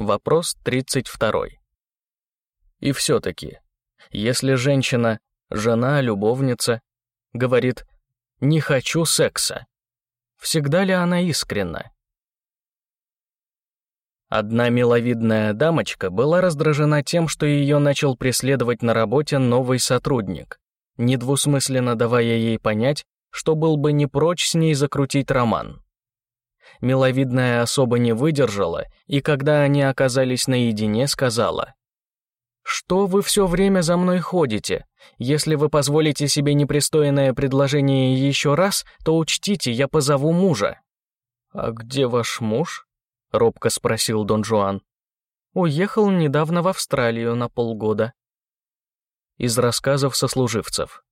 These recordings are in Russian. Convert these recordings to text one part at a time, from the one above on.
Вопрос 32. И все-таки, если женщина, жена, любовница, говорит «не хочу секса», всегда ли она искренна? Одна миловидная дамочка была раздражена тем, что ее начал преследовать на работе новый сотрудник, недвусмысленно давая ей понять, что был бы не прочь с ней закрутить роман. Миловидная особа не выдержала, и когда они оказались наедине, сказала, «Что вы все время за мной ходите? Если вы позволите себе непристойное предложение еще раз, то учтите, я позову мужа». «А где ваш муж?» — робко спросил Дон Жуан. «Уехал недавно в Австралию на полгода». Из рассказов сослуживцев.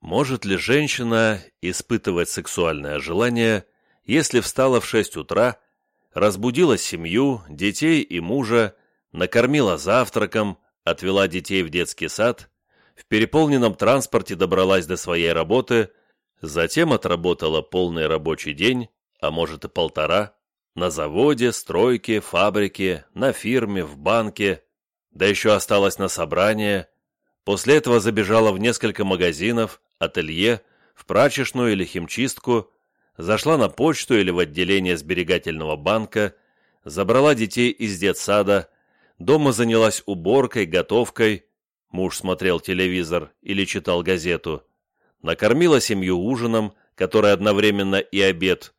Может ли женщина испытывать сексуальное желание, если встала в шесть утра, разбудила семью, детей и мужа, накормила завтраком, отвела детей в детский сад, в переполненном транспорте добралась до своей работы, затем отработала полный рабочий день, а может и полтора, на заводе, стройке, фабрике, на фирме, в банке, да еще осталась на собрание. После этого забежала в несколько магазинов, ателье, в прачечную или химчистку, зашла на почту или в отделение сберегательного банка, забрала детей из детсада, дома занялась уборкой, готовкой, муж смотрел телевизор или читал газету, накормила семью ужином, который одновременно и обед,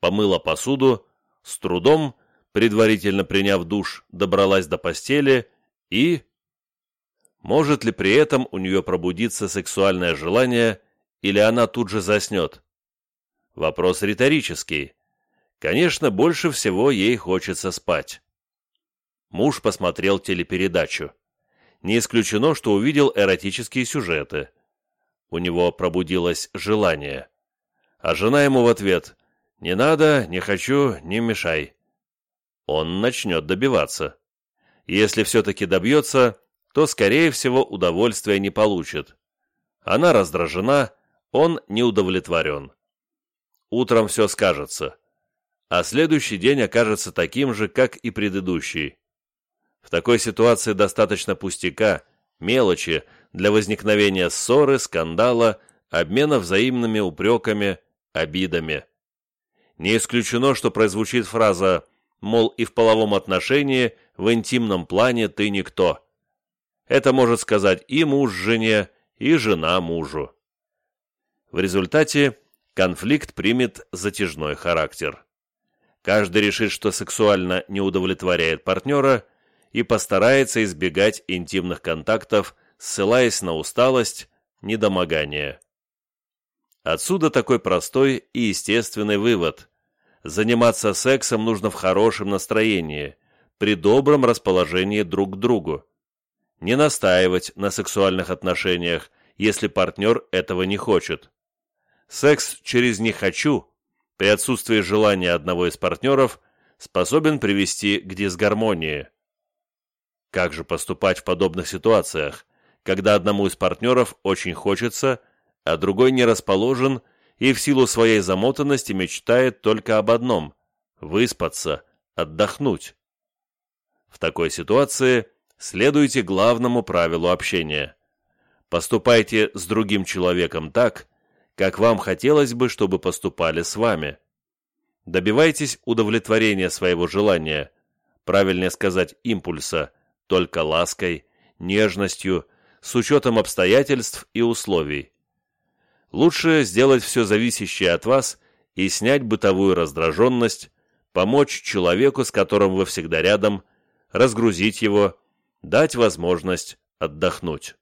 помыла посуду, с трудом, предварительно приняв душ, добралась до постели и... Может ли при этом у нее пробудиться сексуальное желание, или она тут же заснет? Вопрос риторический. Конечно, больше всего ей хочется спать. Муж посмотрел телепередачу. Не исключено, что увидел эротические сюжеты. У него пробудилось желание. А жена ему в ответ «Не надо, не хочу, не мешай». Он начнет добиваться. Если все-таки добьется, то, скорее всего, удовольствия не получит. Она раздражена, он не удовлетворен. Утром все скажется, а следующий день окажется таким же, как и предыдущий. В такой ситуации достаточно пустяка, мелочи для возникновения ссоры, скандала, обмена взаимными упреками, обидами. Не исключено, что прозвучит фраза мол, и в половом отношении, в интимном плане ты никто. Это может сказать и муж жене, и жена мужу. В результате конфликт примет затяжной характер. Каждый решит, что сексуально не удовлетворяет партнера и постарается избегать интимных контактов, ссылаясь на усталость, недомогание. Отсюда такой простой и естественный вывод. Заниматься сексом нужно в хорошем настроении, при добром расположении друг к другу. Не настаивать на сексуальных отношениях, если партнер этого не хочет. Секс через «не хочу» при отсутствии желания одного из партнеров способен привести к дисгармонии. Как же поступать в подобных ситуациях, когда одному из партнеров очень хочется, а другой не расположен и в силу своей замотанности мечтает только об одном – выспаться, отдохнуть. В такой ситуации следуйте главному правилу общения. Поступайте с другим человеком так, как вам хотелось бы, чтобы поступали с вами. Добивайтесь удовлетворения своего желания, правильнее сказать импульса, только лаской, нежностью, с учетом обстоятельств и условий. Лучше сделать все зависящее от вас и снять бытовую раздраженность, помочь человеку, с которым вы всегда рядом, разгрузить его, дать возможность отдохнуть.